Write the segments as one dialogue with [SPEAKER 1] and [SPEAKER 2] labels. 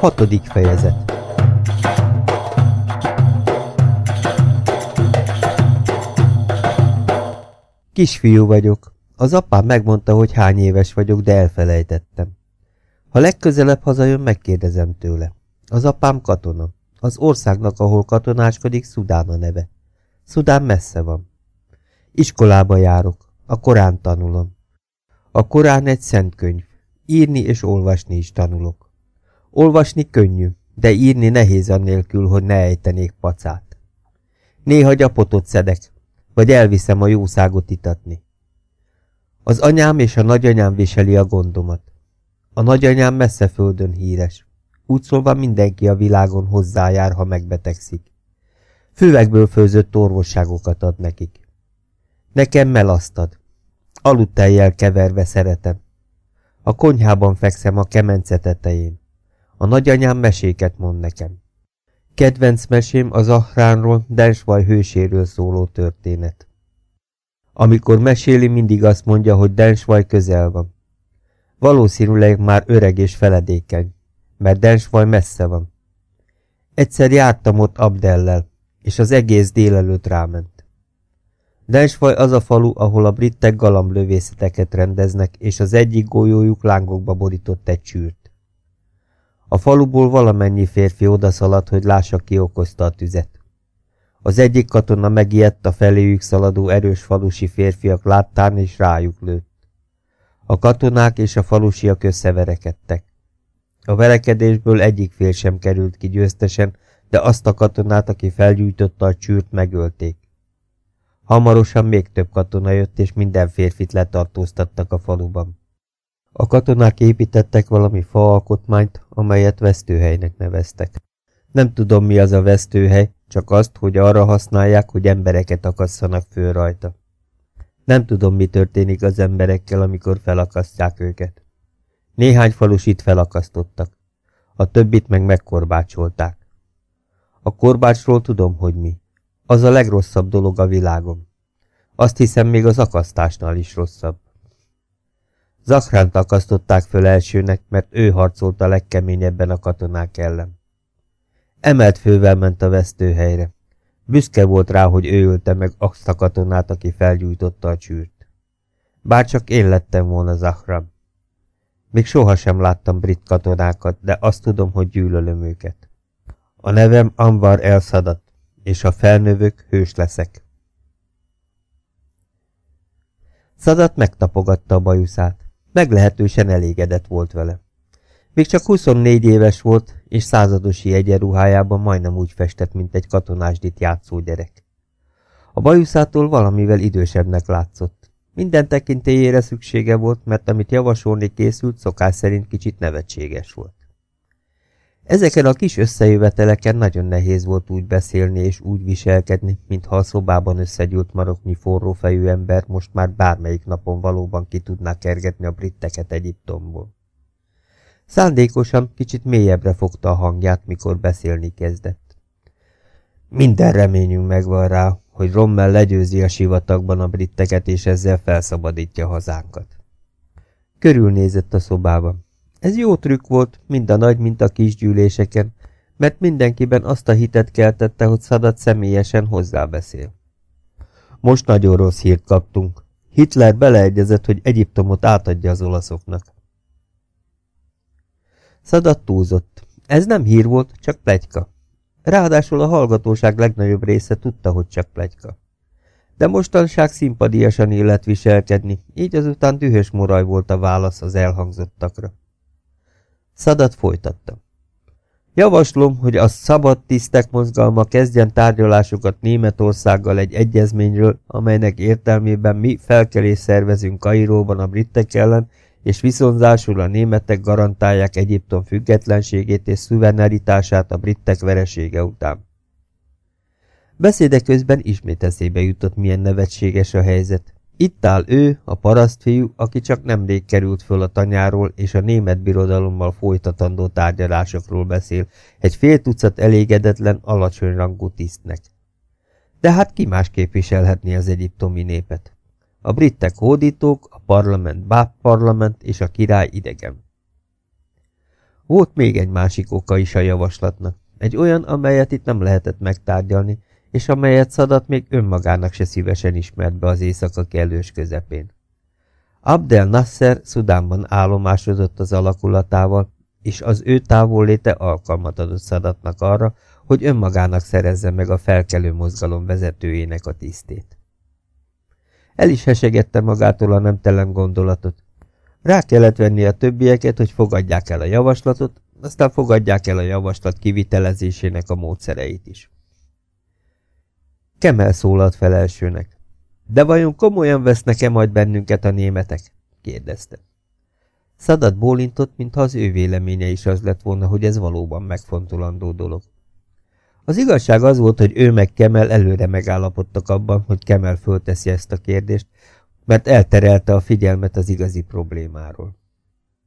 [SPEAKER 1] Hatodik fejezet Kisfiú vagyok. Az apám megmondta, hogy hány éves vagyok, de elfelejtettem. Ha legközelebb hazajön, megkérdezem tőle. Az apám katona. Az országnak, ahol katonáskodik, Szudán a neve. Szudán messze van. Iskolába járok. A Korán tanulom. A Korán egy szent könyv. Írni és olvasni is tanulok. Olvasni könnyű, de írni nehéz annélkül, hogy ne ejtenék pacát. Néha gyapotot szedek, vagy elviszem a jószágot itatni. Az anyám és a nagyanyám viseli a gondomat. A nagyanyám messze földön híres. Úgy szólva mindenki a világon hozzájár, ha megbetegszik. Füvekből főzött orvosságokat ad nekik. Nekem melasztad. Aludtejjel keverve szeretem. A konyhában fekszem a kemence tetején. A nagyanyám meséket mond nekem. Kedvenc mesém az Ahránról, Densvaj hőséről szóló történet. Amikor meséli, mindig azt mondja, hogy Densvaj közel van. Valószínűleg már öreg és feledékeny, mert Densvaj messze van. Egyszer jártam ott Abdellel, és az egész délelőtt ráment. Densvaj az a falu, ahol a brittek galamblövészeteket rendeznek, és az egyik golyójuk lángokba borított egy csűrt. A faluból valamennyi férfi odaszaladt, hogy lássa ki okozta a tüzet. Az egyik katona megijedt a feléjük szaladó erős falusi férfiak láttán és rájuk lőtt. A katonák és a falusiak összeverekedtek. A verekedésből egyik fél sem került ki győztesen, de azt a katonát, aki felgyújtotta a csűrt, megölték. Hamarosan még több katona jött, és minden férfit letartóztattak a faluban. A katonák építettek valami faalkotmányt, amelyet vesztőhelynek neveztek. Nem tudom, mi az a vesztőhely, csak azt, hogy arra használják, hogy embereket akasszanak föl rajta. Nem tudom, mi történik az emberekkel, amikor felakasztják őket. Néhány falusit felakasztottak, a többit meg megkorbácsolták. A korbácsról tudom, hogy mi. Az a legrosszabb dolog a világon. Azt hiszem, még az akasztásnál is rosszabb. Zachránt akasztották föl elsőnek, mert ő harcolt a legkeményebben a katonák ellen. Emelt fővel ment a vesztőhelyre. Büszke volt rá, hogy ő ölte meg azt a katonát, aki felgyújtotta a csűrt. Bár csak én lettem volna Zachram. Még sohasem láttam brit katonákat, de azt tudom, hogy gyűlölöm őket. A nevem Anvar El Sadat, és ha felnövök, hős leszek. Szadat megtapogatta a bajuszát. Meglehetősen elégedett volt vele. Még csak 24 éves volt, és századosi egyenruhájában majdnem úgy festett, mint egy katonásdit játszó gyerek. A bajuszától valamivel idősebbnek látszott. Minden tekintélyére szüksége volt, mert amit javasolni készült, szokás szerint kicsit nevetséges volt. Ezeken a kis összejöveteleken nagyon nehéz volt úgy beszélni és úgy viselkedni, mintha a szobában összegyűlt maroknyi forrófejű ember most már bármelyik napon valóban ki tudná kergetni a britteket Egyiptomból. Szándékosan kicsit mélyebbre fogta a hangját, mikor beszélni kezdett. Minden reményünk megvan rá, hogy Rommel legyőzi a sivatagban a britteket, és ezzel felszabadítja hazánkat. Körülnézett a szobában. Ez jó trükk volt, mind a nagy, mind a kis gyűléseken, mert mindenkiben azt a hitet keltette, hogy Szadat személyesen hozzábeszél. Most nagyon rossz hírt kaptunk. Hitler beleegyezett, hogy Egyiptomot átadja az olaszoknak. Szadat túlzott. Ez nem hír volt, csak plegyka. Ráadásul a hallgatóság legnagyobb része tudta, hogy csak plegyka. De mostanság szimpadiasan illet viselkedni, így azután dühös moraj volt a válasz az elhangzottakra. Szadat folytatta. Javaslom, hogy a szabad tisztek mozgalma kezdjen tárgyalásokat Németországgal egy egyezményről, amelynek értelmében mi felkelés szervezünk Kairóban a britek ellen, és viszonzásul a németek garantálják Egyiptom függetlenségét és szuverenitását a britek veresége után. Beszéde közben ismét eszébe jutott, milyen nevetséges a helyzet. Itt áll ő, a parasztfiú, aki csak nemrég került föl a tanyáról, és a német birodalommal folytatandó tárgyalásokról beszél, egy fél tucat elégedetlen, alacsony rangú tisztnek. De hát ki más képviselhetni az egyiptomi népet? A britek hódítók, a parlament báb parlament, és a király idegen. Volt még egy másik oka is a javaslatnak, egy olyan, amelyet itt nem lehetett megtárgyalni, és amelyet Szadat még önmagának se szívesen ismert be az éjszaka kellős közepén. Abdel Nasser Szudánban állomásodott az alakulatával, és az ő távolléte alkalmat adott Szadatnak arra, hogy önmagának szerezze meg a felkelő mozgalom vezetőjének a tisztét. El is hesegette magától a nemtelen gondolatot. Rá kellett venni a többieket, hogy fogadják el a javaslatot, aztán fogadják el a javaslat kivitelezésének a módszereit is. Kemel szólalt fel elsőnek. De vajon komolyan vesznek-e majd bennünket a németek? kérdezte. Szadat bólintott, mintha az ő véleménye is az lett volna, hogy ez valóban megfontolandó dolog. Az igazság az volt, hogy ő meg Kemel előre megállapodtak abban, hogy Kemel fölteszi ezt a kérdést, mert elterelte a figyelmet az igazi problémáról.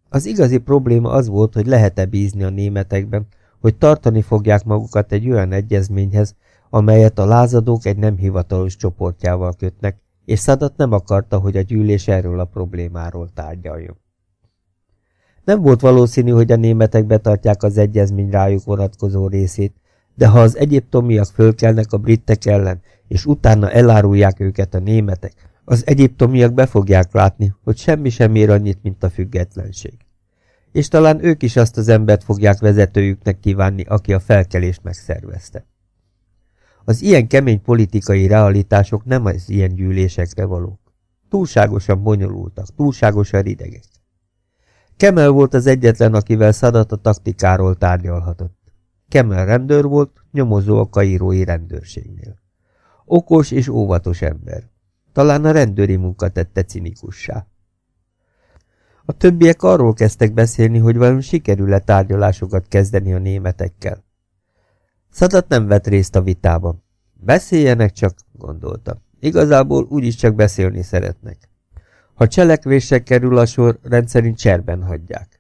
[SPEAKER 1] Az igazi probléma az volt, hogy lehet-e bízni a németekben, hogy tartani fogják magukat egy olyan egyezményhez, amelyet a lázadók egy nem hivatalos csoportjával kötnek, és Szadat nem akarta, hogy a gyűlés erről a problémáról tárgyaljon. Nem volt valószínű, hogy a németek betartják az egyezmény rájuk vonatkozó részét, de ha az egyiptomiak fölkelnek a britek ellen, és utána elárulják őket a németek, az egyiptomiak be fogják látni, hogy semmi sem ér annyit, mint a függetlenség. És talán ők is azt az embert fogják vezetőjüknek kívánni, aki a felkelést megszervezte. Az ilyen kemény politikai realitások nem az ilyen gyűlésekre valók. Túlságosan bonyolultak, túlságosan idegek. Kemel volt az egyetlen, akivel Szadat a taktikáról tárgyalhatott. Kemel rendőr volt, nyomozó a kairói rendőrségnél. Okos és óvatos ember. Talán a rendőri munka tette cinikussá. A többiek arról kezdtek beszélni, hogy vajon sikerül-e tárgyalásokat kezdeni a németekkel. Szadat nem vett részt a vitában. Beszéljenek csak, gondolta. Igazából úgyis csak beszélni szeretnek. Ha cselekvésre kerül a sor, rendszerint cserben hagyják.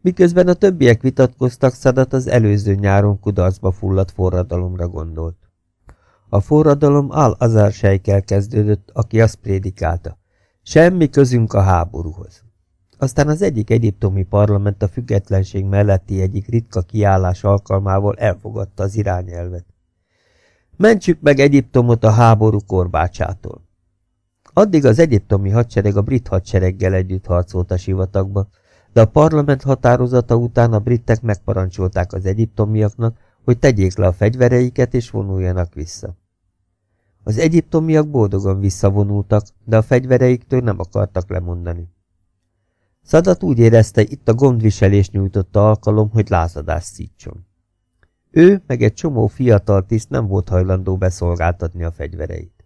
[SPEAKER 1] Miközben a többiek vitatkoztak, Szadat az előző nyáron kudarcba fulladt forradalomra gondolt. A forradalom Al-Azar sejkel kezdődött, aki azt prédikálta. Semmi közünk a háborúhoz. Aztán az egyik egyiptomi parlament a függetlenség melletti egyik ritka kiállás alkalmával elfogadta az irányelvet. Mentsük meg Egyiptomot a háború korbácsától. Addig az egyiptomi hadsereg a brit hadsereggel együtt harcolt a sivatagba, de a parlament határozata után a britek megparancsolták az egyiptomiaknak, hogy tegyék le a fegyvereiket és vonuljanak vissza. Az egyiptomiak boldogan visszavonultak, de a fegyvereiktől nem akartak lemondani. Szadat úgy érezte, itt a gondviselés nyújtotta alkalom, hogy lázadást szítson. Ő meg egy csomó fiatal tiszt nem volt hajlandó beszolgáltatni a fegyvereit.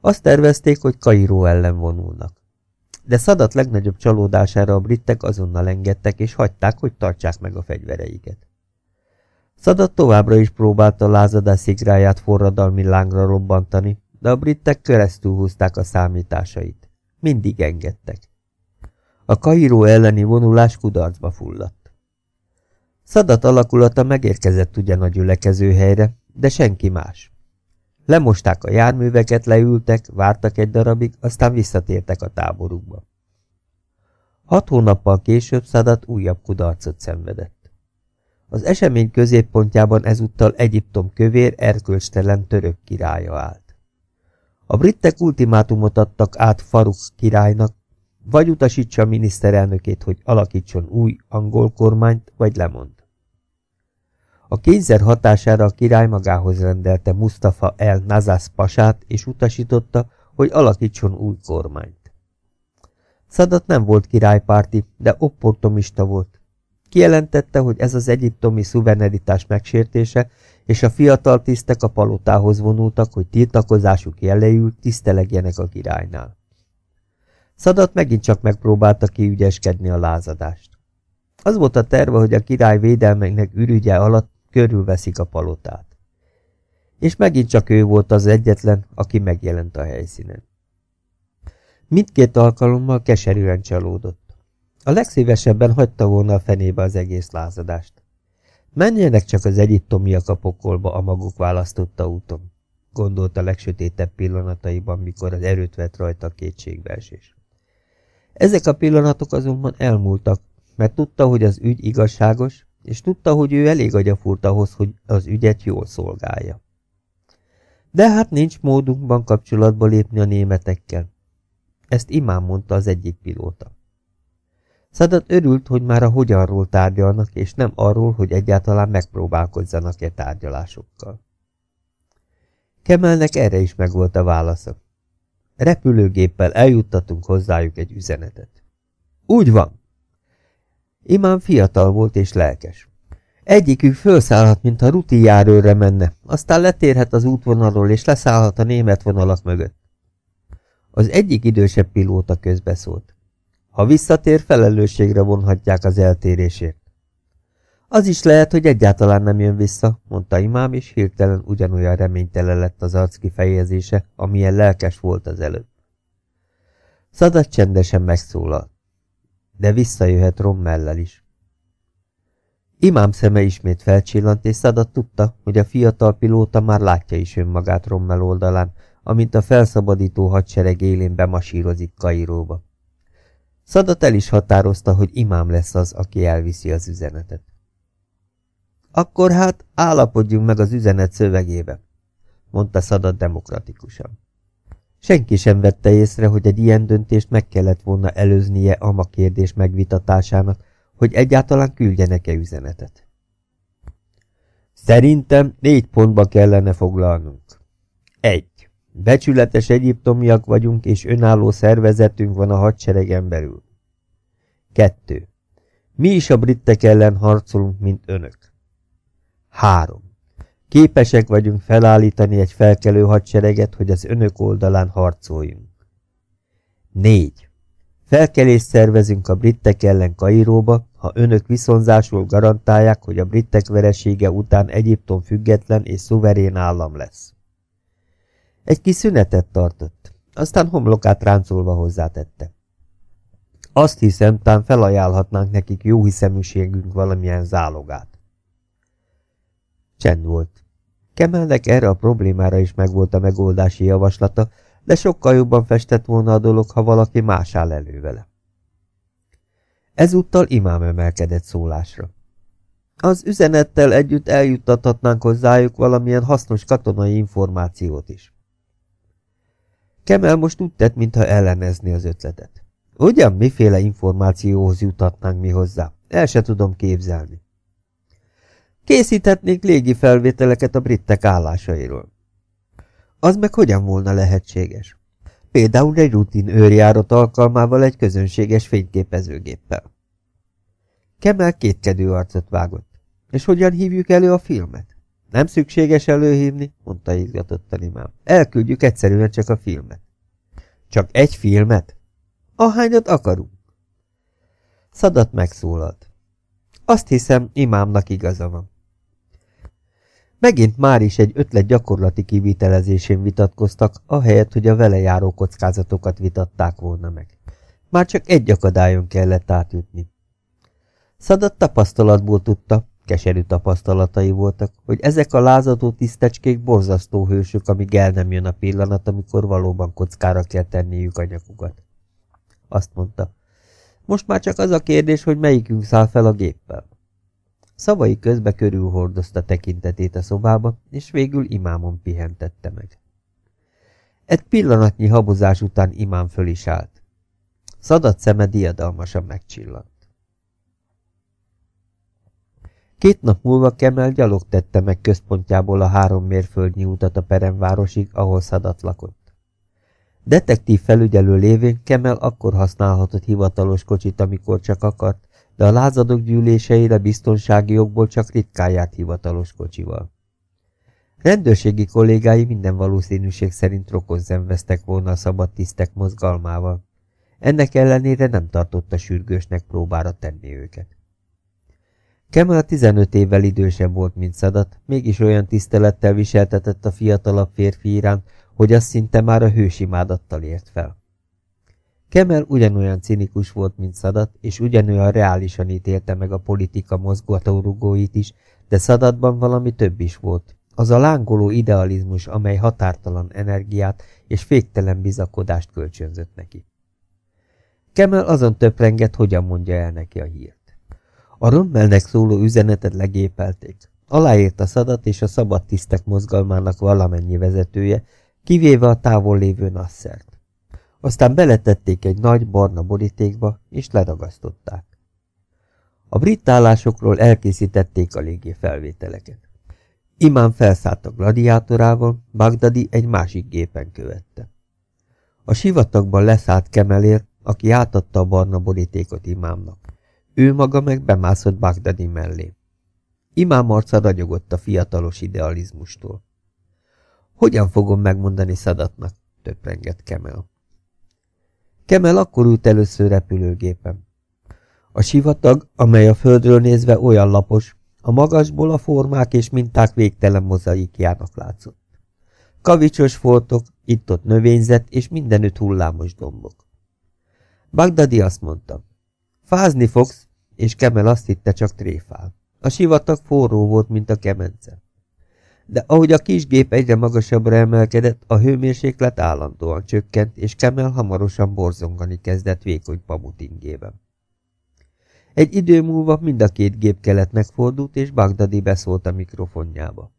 [SPEAKER 1] Azt tervezték, hogy Kairó ellen vonulnak. De Szadat legnagyobb csalódására a britek azonnal engedtek, és hagyták, hogy tartsák meg a fegyvereiket. Szadat továbbra is próbálta lázadás szigráját forradalmi lángra robbantani, de a britek keresztül húzták a számításait. Mindig engedtek. A Kairó elleni vonulás kudarcba fulladt. Szadat alakulata megérkezett ugyan a gyülekezőhelyre, de senki más. Lemosták a járműveket, leültek, vártak egy darabig, aztán visszatértek a táborukba. Hat hónappal később Szadat újabb kudarcot szenvedett. Az esemény középpontjában ezúttal Egyiptom kövér, erkölcstelen török királya állt. A britek ultimátumot adtak át Faruk királynak, vagy utasítsa a miniszterelnökét, hogy alakítson új angol kormányt, vagy lemond. A kényszer hatására a király magához rendelte Mustafa el Nazas pasát, és utasította, hogy alakítson új kormányt. Szadat nem volt királypárti, de opportomista volt. Kijelentette, hogy ez az egyiptomi szuverenitás megsértése, és a fiatal tisztek a palotához vonultak, hogy tiltakozásuk jelejül tisztelegjenek a királynál. Szadat megint csak megpróbálta kiügyeskedni a lázadást. Az volt a terve, hogy a király védelmeknek ürügye alatt körülveszik a palotát. És megint csak ő volt az egyetlen, aki megjelent a helyszínen. Mindkét alkalommal keserűen csalódott. A legszívesebben hagyta volna a fenébe az egész lázadást. Menjenek csak az egyiptomiak a pokolba a maguk választotta úton, gondolta legsötétebb pillanataiban, mikor az erőt vett rajta a kétségbeesés. Ezek a pillanatok azonban elmúltak, mert tudta, hogy az ügy igazságos, és tudta, hogy ő elég agyafúrt ahhoz, hogy az ügyet jól szolgálja. De hát nincs módunkban kapcsolatba lépni a németekkel. Ezt imám mondta az egyik pilóta. Szadat örült, hogy már a hogyanról tárgyalnak, és nem arról, hogy egyáltalán megpróbálkozzanak-e tárgyalásokkal. Kemelnek erre is megvolt a válasza. Repülőgéppel eljuttatunk hozzájuk egy üzenetet. Úgy van. Imám fiatal volt és lelkes. Egyikük felszállhat, mintha ruti járőre menne, aztán letérhet az útvonalról és leszállhat a német vonalak mögött. Az egyik idősebb pilóta közbeszólt. Ha visszatér, felelősségre vonhatják az eltérésért. Az is lehet, hogy egyáltalán nem jön vissza, mondta imám, és hirtelen ugyanolyan reménytelen lett az arc kifejezése, amilyen lelkes volt az előbb. Szadat csendesen megszólalt. De visszajöhet Rommellel is. Imám szeme ismét felcsillant, és Szadat tudta, hogy a fiatal pilóta már látja is önmagát Rommel oldalán, amint a felszabadító hadsereg élén bemasírozik Kairóba. Szadat el is határozta, hogy imám lesz az, aki elviszi az üzenetet. Akkor hát állapodjunk meg az üzenet szövegébe, mondta Szadat demokratikusan. Senki sem vette észre, hogy egy ilyen döntést meg kellett volna előznie a ma kérdés megvitatásának, hogy egyáltalán küldjenek-e üzenetet. Szerintem négy pontba kellene foglalnunk. Egy. Becsületes egyiptomiak vagyunk, és önálló szervezetünk van a hadseregen belül. Kettő. Mi is a britek ellen harcolunk, mint önök. Három. Képesek vagyunk felállítani egy felkelő hadsereget, hogy az önök oldalán harcoljunk. Négy. Felkelést szervezünk a britek ellen Kairóba, ha önök viszonzásul garantálják, hogy a britek veresége után Egyiptom független és szuverén állam lesz. Egy kis szünetet tartott, aztán homlokát ráncolva hozzátette. Azt hiszem, tán felajánlhatnánk nekik jó hiszeműségünk valamilyen zálogát. Csend volt. Kemelnek erre a problémára is megvolt a megoldási javaslata, de sokkal jobban festett volna a dolog, ha valaki más áll elő vele. Ezúttal imám emelkedett szólásra. Az üzenettel együtt eljuttathatnánk hozzájuk valamilyen hasznos katonai információt is. Kemel most úgy tett, mintha ellenezni az ötletet. Ugyan miféle információhoz jutatnánk mi hozzá? El se tudom képzelni. Készíthetnénk légi felvételeket a brittek állásairól. Az meg hogyan volna lehetséges? Például egy rutin őrjárat alkalmával egy közönséges fényképezőgéppel. Kemel kétkedő arcot vágott. És hogyan hívjuk elő a filmet? Nem szükséges előhívni, mondta izgatottan imám. Elküldjük egyszerűen csak a filmet. Csak egy filmet? Ahányat akarunk. Szadat megszólalt. Azt hiszem, imámnak igaza van. Megint már is egy ötlet gyakorlati kivitelezésén vitatkoztak, ahelyett, hogy a vele járó kockázatokat vitatták volna meg. Már csak egy akadályon kellett átjutni. Szadat tapasztalatból tudta, keserű tapasztalatai voltak, hogy ezek a lázadó tisztecskék borzasztó hősök, amíg el nem jön a pillanat, amikor valóban kockára kell tenniük a. Azt mondta, most már csak az a kérdés, hogy melyikünk száll fel a géppel. Szavai közbe körülhordozta tekintetét a szobába, és végül imámon pihentette meg. Egy pillanatnyi habozás után imám föl is állt. Szadat szeme diadalmasan megcsillant. Két nap múlva Kemel gyalog tette meg központjából a három mérföldnyi utat a peremvárosig, ahol Szadat lakott. Detektív felügyelő lévén Kemel akkor használhatott hivatalos kocsit, amikor csak akart, de a lázadók gyűléseire biztonsági jogból csak ritkán járt hivatalos kocsival. Rendőrségi kollégái minden valószínűség szerint rokonzenveztek volna a szabad tisztek mozgalmával. Ennek ellenére nem tartotta sürgősnek próbára tenni őket. Kemal 15 évvel idősebb volt, mint Szadat, mégis olyan tisztelettel viseltetett a fiatalabb férfi iránt, hogy az szinte már a hősimádattal ért fel. Kemel ugyanolyan cinikus volt, mint Szadat, és ugyanolyan reálisan ítélte meg a politika mozgatórugóit is, de Szadatban valami több is volt. Az a lángoló idealizmus, amely határtalan energiát és féktelen bizakodást kölcsönzött neki. Kemel azon töprengett, hogyan mondja el neki a hírt. A römmelnek szóló üzenetet legépelték. Aláírta Szadat és a szabad tisztek mozgalmának valamennyi vezetője, kivéve a távol lévő Nassert. Aztán beletették egy nagy barna borítékba, és leragasztották. A brit állásokról elkészítették a légi felvételeket. Imán felszállt a gladiátorával, Bagdadi egy másik gépen követte. A sivatagban leszállt Kemelér, aki átadta a barna borítékot imámnak. Ő maga meg bemászott Bagdadi mellé. Imám arca ragyogott a fiatalos idealizmustól. Hogyan fogom megmondani Szadatnak? töprengett Kemel. Kemel akkor ült először repülőgépen. A sivatag, amely a földről nézve olyan lapos, a magasból a formák és minták végtelen mozaikjának látszott. Kavicsos foltok, itt-ott növényzet és mindenütt hullámos dombok. Bagdadi azt mondta, fázni fogsz, és Kemel azt hitte csak tréfál. A sivatag forró volt, mint a kemence. De ahogy a kis gép egyre magasabbra emelkedett, a hőmérséklet állandóan csökkent, és Kemel hamarosan borzongani kezdett vékony pamutingében. Egy idő múlva mind a két gép kelet megfordult, és Bagdadi beszólt a mikrofonjába.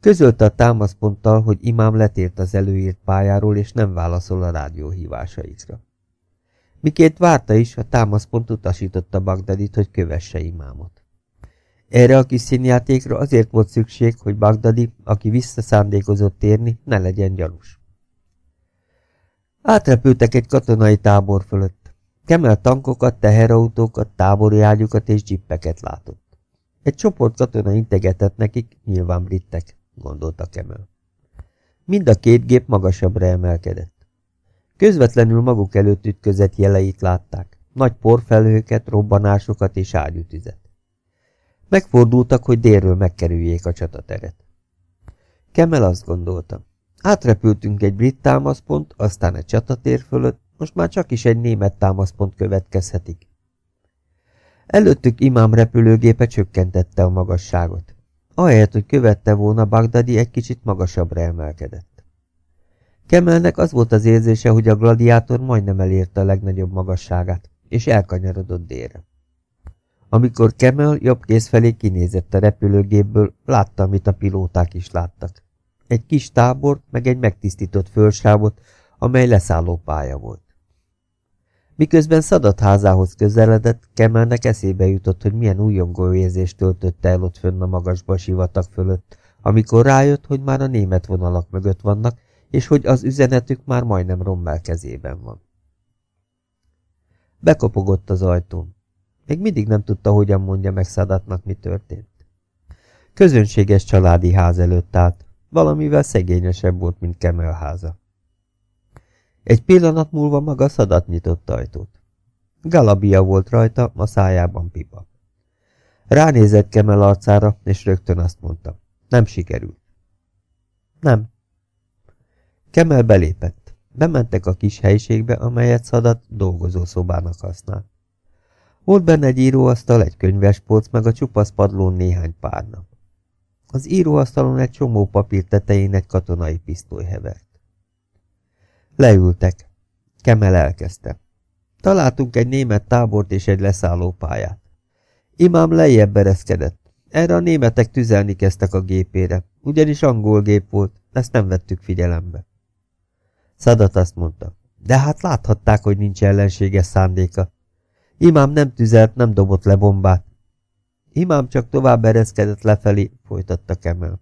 [SPEAKER 1] Közölte a támaszponttal, hogy imám letért az előírt pályáról, és nem válaszol a rádió hívásaikra. Miként várta is, a támaszpont utasította Bagdadit, hogy kövesse imámot. Erre a kis színjátékra azért volt szükség, hogy Bagdadi, aki visszaszándékozott térni, ne legyen gyanús. Átrepültek egy katonai tábor fölött. Kemel tankokat, teherautókat, tábori ágyukat és dzsippeket látott. Egy csoport katona integetett nekik, nyilván brittek, gondolta Kemel. Mind a két gép magasabbra emelkedett. Közvetlenül maguk előtt ütközett jeleit látták, nagy porfelhőket, robbanásokat és ágyútüzet. Megfordultak, hogy délről megkerüljék a csatateret. Kemel azt gondolta. Átrepültünk egy brit támaszpont, aztán egy csatatér fölött, most már csak is egy német támaszpont következhetik. Előttük imám repülőgépe csökkentette a magasságot. Ahelyett, hogy követte volna, Bagdadi egy kicsit magasabbra emelkedett. Kemelnek az volt az érzése, hogy a gladiátor majdnem elérte a legnagyobb magasságát, és elkanyarodott délre. Amikor Kemel jobb kéz felé kinézett a repülőgépből, látta, amit a pilóták is láttak. Egy kis tábort, meg egy megtisztított fölsávot, amely leszálló pálya volt. Miközben Szadat házához közeledett, Kemelnek eszébe jutott, hogy milyen újongó érzést töltötte el ott fönn a magasba sivatag fölött, amikor rájött, hogy már a német vonalak mögött vannak, és hogy az üzenetük már majdnem Rommel kezében van. Bekopogott az ajtón. Még mindig nem tudta, hogyan mondja meg Szadatnak, mi történt. Közönséges családi ház előtt állt, valamivel szegényesebb volt, mint Kemel háza. Egy pillanat múlva maga Szadat nyitott ajtót. Galabia volt rajta, a szájában pipa. Ránézett Kemel arcára, és rögtön azt mondta. Nem sikerült. Nem. Kemel belépett. Bementek a kis helyiségbe, amelyet Szadat dolgozószobának használt. Volt benne egy íróasztal, egy könyvespolc, meg a csupasz padlón néhány párna. Az íróasztalon egy csomó papír tetején egy katonai pisztoly hevert. Leültek. Kemel elkezdte. Találtunk egy német tábort és egy leszállópályát. Imám lejjebb bereszkedett. Erre a németek tüzelni kezdtek a gépére, ugyanis angol gép volt, ezt nem vettük figyelembe. Szadat azt mondta, de hát láthatták, hogy nincs ellenséges szándéka. Imám nem tüzelt, nem dobott le bombát. Imám csak tovább ereszkedett lefelé, folytatta Kemel.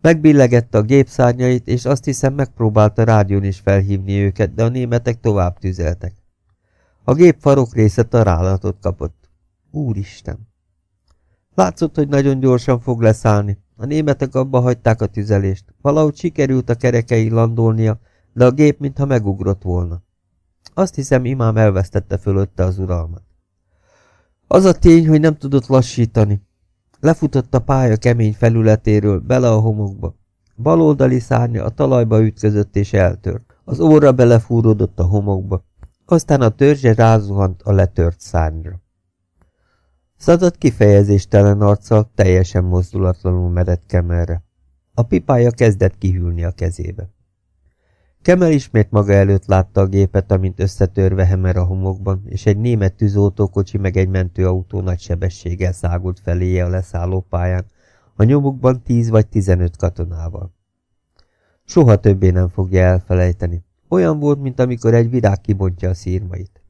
[SPEAKER 1] Megbillegette a gépszárnyait, és azt hiszem megpróbálta rádión is felhívni őket, de a németek tovább tüzeltek. A gép farok része találatot kapott. Úristen! Látszott, hogy nagyon gyorsan fog leszállni. A németek abba hagyták a tüzelést. Valahogy sikerült a kerekei landolnia, de a gép mintha megugrott volna. Azt hiszem, imám elvesztette fölötte az uralmat. Az a tény, hogy nem tudott lassítani. Lefutott a pálya kemény felületéről, bele a homokba. Baloldali szárnya a talajba ütközött és eltört. Az óra belefúródott a homokba. Aztán a törzse rázuhant a letört szárnyra. Szadat kifejezéstelen arccal teljesen mozdulatlanul merett kemerre. A pipája kezdett kihűlni a kezébe. Kemel ismét maga előtt látta a gépet, amint összetörve hemer a homokban, és egy német tűzoltókocsi meg egy mentőautó nagy sebességgel szágult feléje a leszállópályán, a nyomukban tíz vagy tizenöt katonával. Soha többé nem fogja elfelejteni. Olyan volt, mint amikor egy virág kibontja a szírmait.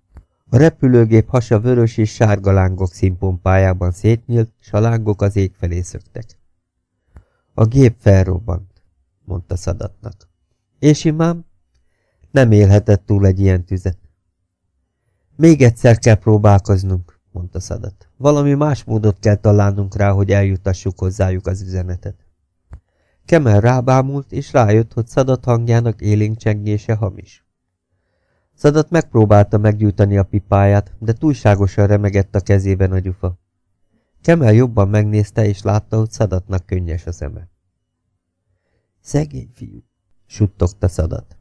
[SPEAKER 1] A repülőgép hasa vörös és sárga lángok színpompájában szétnyílt, s a lángok az ég felé szöktek. A gép felrobbant, mondta Szadatnak. És imám? Nem élhetett túl egy ilyen tüzet. Még egyszer kell próbálkoznunk, mondta Szadat. Valami más módot kell találnunk rá, hogy eljutassuk hozzájuk az üzenetet. Kemel rábámult, és rájött, hogy Szadat hangjának élénk csengése hamis. Szadat megpróbálta meggyújtani a pipáját, de túlságosan remegett a kezében a gyufa. Kemel jobban megnézte, és látta, hogy Szadatnak könnyes a szeme. Szegény fiú, suttogta Szadat.